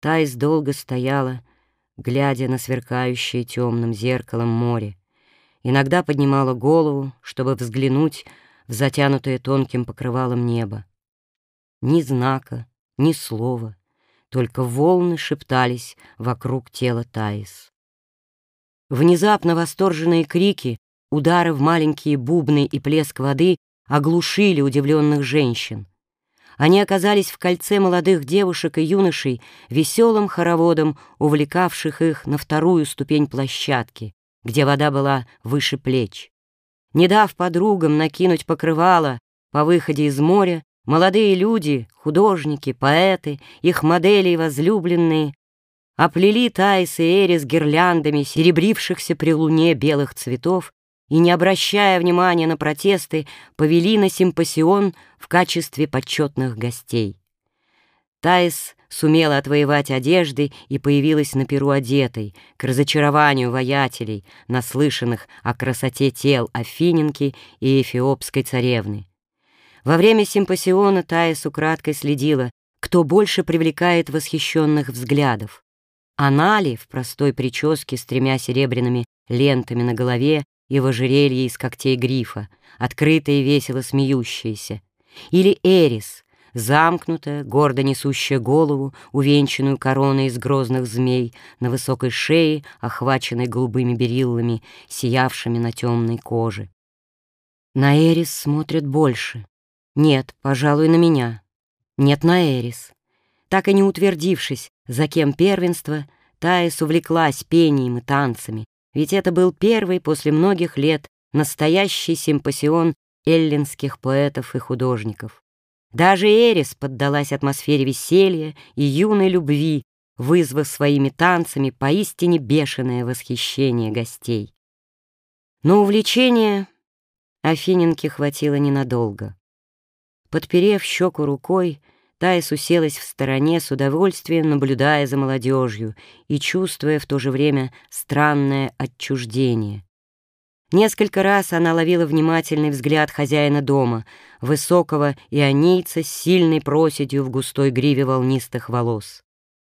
Таис долго стояла, глядя на сверкающее темным зеркалом море. Иногда поднимала голову, чтобы взглянуть в затянутое тонким покрывалом небо. Ни знака, ни слова, только волны шептались вокруг тела Таис. Внезапно восторженные крики, удары в маленькие бубны и плеск воды оглушили удивленных женщин. Они оказались в кольце молодых девушек и юношей, веселым хороводом, увлекавших их на вторую ступень площадки, где вода была выше плеч. Не дав подругам накинуть покрывало по выходе из моря, молодые люди, художники, поэты, их модели и возлюбленные оплели Таис и Эрис гирляндами серебрившихся при луне белых цветов и, не обращая внимания на протесты, повели на симпосион в качестве почетных гостей. Таис сумела отвоевать одежды и появилась на перу одетой, к разочарованию воятелей, наслышанных о красоте тел Афиненки и эфиопской царевны. Во время симпосиона Таис украдкой следила, кто больше привлекает восхищенных взглядов. Она ли в простой прическе с тремя серебряными лентами на голове и в из когтей грифа, открытая и весело смеющаяся, или Эрис, замкнутая, гордо несущая голову, увенчанную короной из грозных змей, на высокой шее, охваченной голубыми бериллами, сиявшими на темной коже. На Эрис смотрят больше. Нет, пожалуй, на меня. Нет, на Эрис. Так и не утвердившись, за кем первенство, Таис увлеклась пением и танцами, ведь это был первый после многих лет настоящий симпосион эллинских поэтов и художников. Даже Эрис поддалась атмосфере веселья и юной любви, вызвав своими танцами поистине бешеное восхищение гостей. Но увлечения Афиненке хватило ненадолго. Подперев щеку рукой, Таис уселась в стороне с удовольствием, наблюдая за молодежью и чувствуя в то же время странное отчуждение. Несколько раз она ловила внимательный взгляд хозяина дома, высокого ионийца с сильной проседью в густой гриве волнистых волос.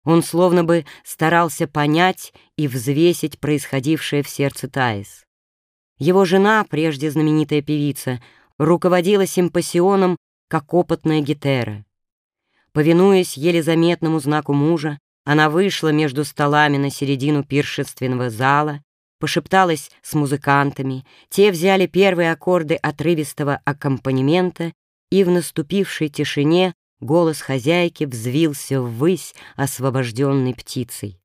Он словно бы старался понять и взвесить происходившее в сердце Таис. Его жена, прежде знаменитая певица, руководила симпосионом как опытная гетера. Повинуясь еле заметному знаку мужа, она вышла между столами на середину пиршественного зала, пошепталась с музыкантами, те взяли первые аккорды отрывистого аккомпанемента, и в наступившей тишине голос хозяйки взвился ввысь освобожденной птицей.